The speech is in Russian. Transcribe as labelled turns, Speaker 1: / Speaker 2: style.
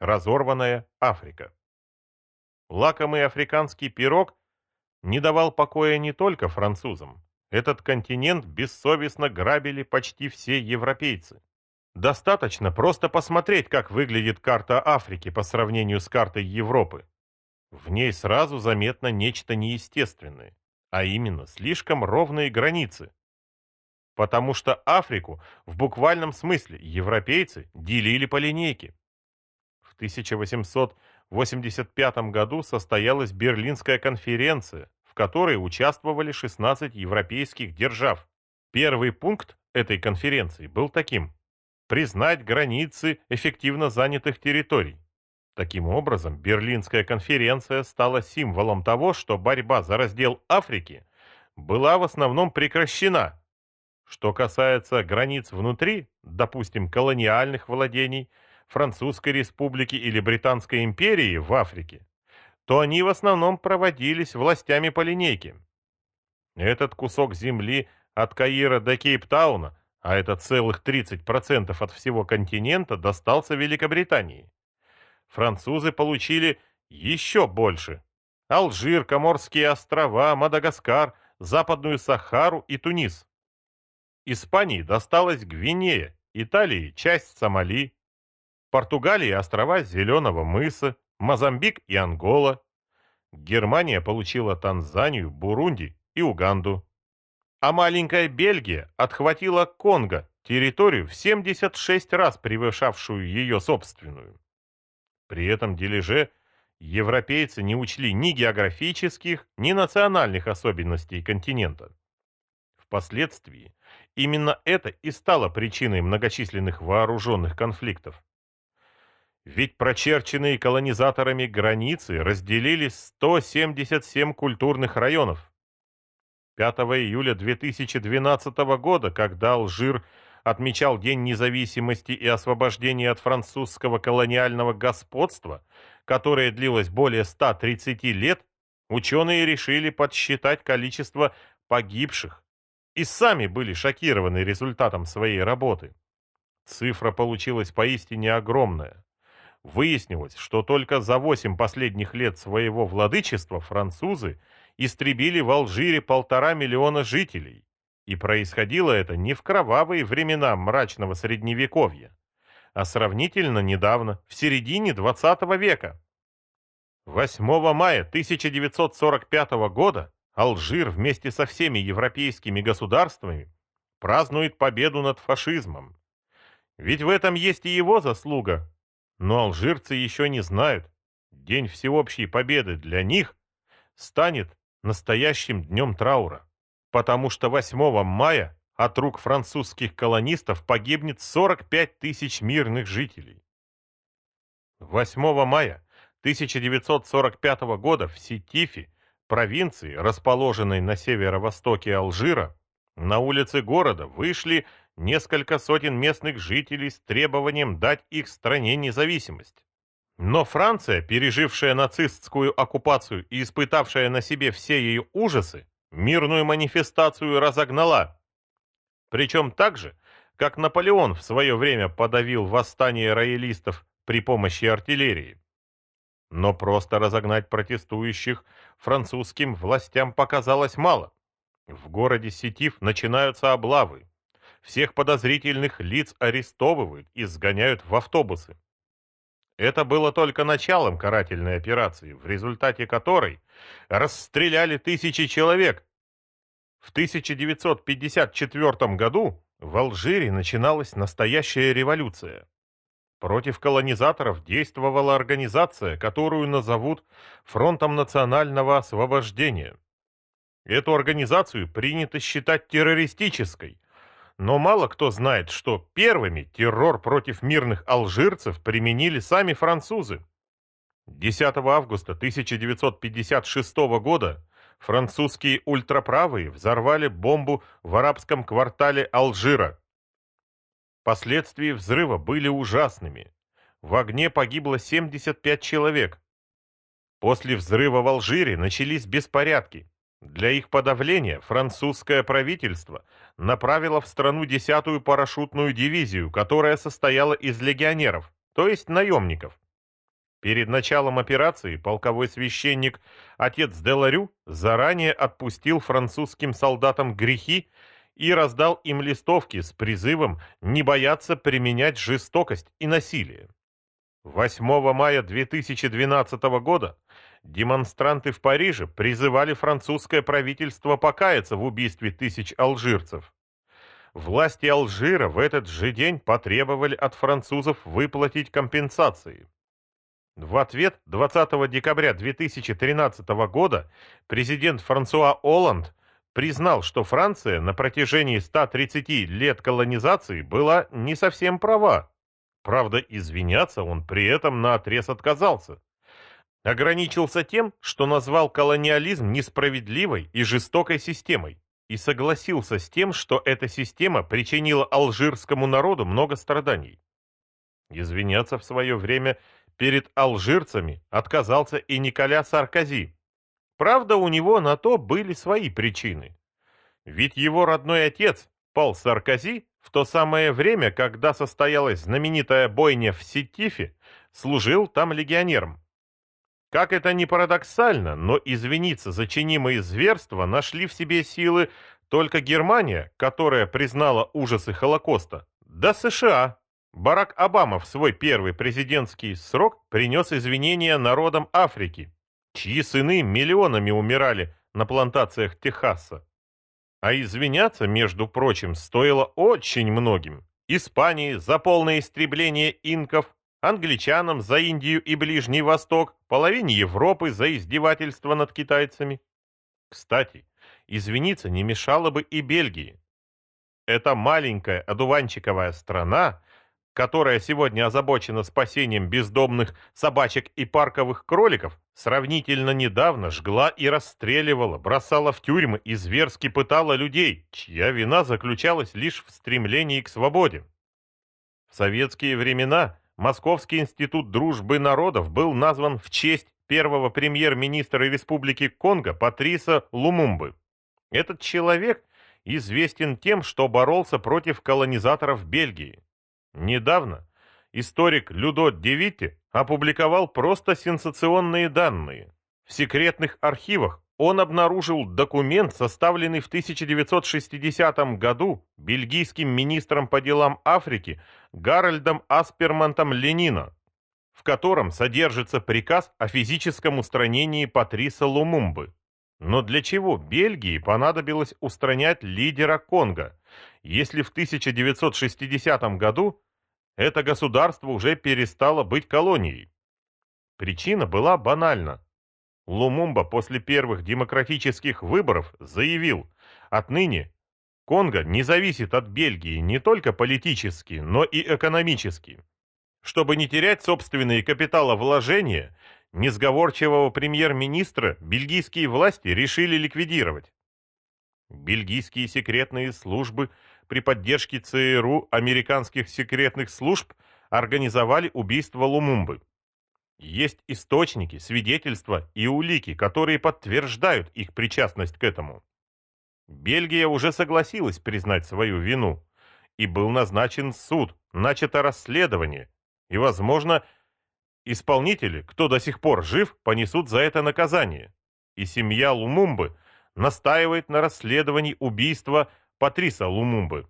Speaker 1: Разорванная Африка. Лакомый африканский пирог не давал покоя не только французам. Этот континент бессовестно грабили почти все европейцы. Достаточно просто посмотреть, как выглядит карта Африки по сравнению с картой Европы. В ней сразу заметно нечто неестественное, а именно слишком ровные границы. Потому что Африку в буквальном смысле европейцы делили по линейке. В 1885 году состоялась Берлинская конференция, в которой участвовали 16 европейских держав. Первый пункт этой конференции был таким – признать границы эффективно занятых территорий. Таким образом, Берлинская конференция стала символом того, что борьба за раздел Африки была в основном прекращена. Что касается границ внутри, допустим, колониальных владений, Французской республики или Британской империи в Африке, то они в основном проводились властями по линейке. Этот кусок земли от Каира до Кейптауна, а это целых 30% от всего континента, достался Великобритании французы получили еще больше. Алжир, Коморские острова, Мадагаскар, Западную Сахару и Тунис. Испании досталась Гвинея, Италии часть Сомали, Португалии острова Зеленого мыса, Мозамбик и Ангола. Германия получила Танзанию, Бурунди и Уганду. А маленькая Бельгия отхватила Конго, территорию в 76 раз превышавшую ее собственную. При этом дележе европейцы не учли ни географических, ни национальных особенностей континента. Впоследствии именно это и стало причиной многочисленных вооруженных конфликтов. Ведь прочерченные колонизаторами границы разделили 177 культурных районов. 5 июля 2012 года, когда Алжир – отмечал День независимости и освобождения от французского колониального господства, которое длилось более 130 лет, ученые решили подсчитать количество погибших и сами были шокированы результатом своей работы. Цифра получилась поистине огромная. Выяснилось, что только за 8 последних лет своего владычества французы истребили в Алжире полтора миллиона жителей. И происходило это не в кровавые времена мрачного средневековья, а сравнительно недавно, в середине 20 века. 8 мая 1945 года Алжир вместе со всеми европейскими государствами празднует победу над фашизмом. Ведь в этом есть и его заслуга. Но алжирцы еще не знают, День всеобщей победы для них станет настоящим днем траура потому что 8 мая от рук французских колонистов погибнет 45 тысяч мирных жителей. 8 мая 1945 года в Ситифе, провинции, расположенной на северо-востоке Алжира, на улицы города вышли несколько сотен местных жителей с требованием дать их стране независимость. Но Франция, пережившая нацистскую оккупацию и испытавшая на себе все ее ужасы, мирную манифестацию разогнала. Причем так же, как Наполеон в свое время подавил восстание роялистов при помощи артиллерии. Но просто разогнать протестующих французским властям показалось мало. В городе Сетив начинаются облавы. Всех подозрительных лиц арестовывают и сгоняют в автобусы. Это было только началом карательной операции, в результате которой расстреляли тысячи человек. В 1954 году в Алжире начиналась настоящая революция. Против колонизаторов действовала организация, которую назовут Фронтом национального освобождения. Эту организацию принято считать террористической, но мало кто знает, что первыми террор против мирных алжирцев применили сами французы. 10 августа 1956 года французские ультраправые взорвали бомбу в арабском квартале Алжира. Последствия взрыва были ужасными. В огне погибло 75 человек. После взрыва в Алжире начались беспорядки. Для их подавления французское правительство направило в страну 10-ю парашютную дивизию, которая состояла из легионеров, то есть наемников. Перед началом операции полковой священник отец Деларю заранее отпустил французским солдатам грехи и раздал им листовки с призывом не бояться применять жестокость и насилие. 8 мая 2012 года демонстранты в Париже призывали французское правительство покаяться в убийстве тысяч алжирцев. Власти Алжира в этот же день потребовали от французов выплатить компенсации. В ответ 20 декабря 2013 года президент Франсуа Оланд признал, что Франция на протяжении 130 лет колонизации была не совсем права. Правда, извиняться он при этом наотрез отказался. Ограничился тем, что назвал колониализм несправедливой и жестокой системой и согласился с тем, что эта система причинила алжирскому народу много страданий. Извиняться в свое время – Перед алжирцами отказался и Николя Саркози. Правда, у него на то были свои причины. Ведь его родной отец, Пол Саркози, в то самое время, когда состоялась знаменитая бойня в Ситифе, служил там легионером. Как это ни парадоксально, но извиниться за чинимые зверства нашли в себе силы только Германия, которая признала ужасы Холокоста, да США, Барак Обама в свой первый президентский срок принес извинения народам Африки, чьи сыны миллионами умирали на плантациях Техаса. А извиняться, между прочим, стоило очень многим. Испании за полное истребление инков, англичанам за Индию и Ближний Восток, половине Европы за издевательство над китайцами. Кстати, извиниться не мешало бы и Бельгии. Эта маленькая одуванчиковая страна которая сегодня озабочена спасением бездомных собачек и парковых кроликов, сравнительно недавно жгла и расстреливала, бросала в тюрьмы и зверски пытала людей, чья вина заключалась лишь в стремлении к свободе. В советские времена Московский институт дружбы народов был назван в честь первого премьер-министра Республики Конго Патриса Лумумбы. Этот человек известен тем, что боролся против колонизаторов Бельгии. Недавно историк Людо Девити опубликовал просто сенсационные данные. В секретных архивах он обнаружил документ, составленный в 1960 году бельгийским министром по делам Африки Гарольдом Аспермантом Ленина, в котором содержится приказ о физическом устранении Патриса Лумумбы. Но для чего Бельгии понадобилось устранять лидера Конго, если в 1960 году это государство уже перестало быть колонией. Причина была банальна. Лумумба после первых демократических выборов заявил, отныне Конго не зависит от Бельгии не только политически, но и экономически. Чтобы не терять собственные капиталовложения, несговорчивого премьер-министра бельгийские власти решили ликвидировать. Бельгийские секретные службы при поддержке ЦРУ американских секретных служб организовали убийство Лумумбы. Есть источники, свидетельства и улики, которые подтверждают их причастность к этому. Бельгия уже согласилась признать свою вину, и был назначен суд, начато расследование, и, возможно, исполнители, кто до сих пор жив, понесут за это наказание. И семья Лумумбы настаивает на расследовании убийства Патриса Лумумбы.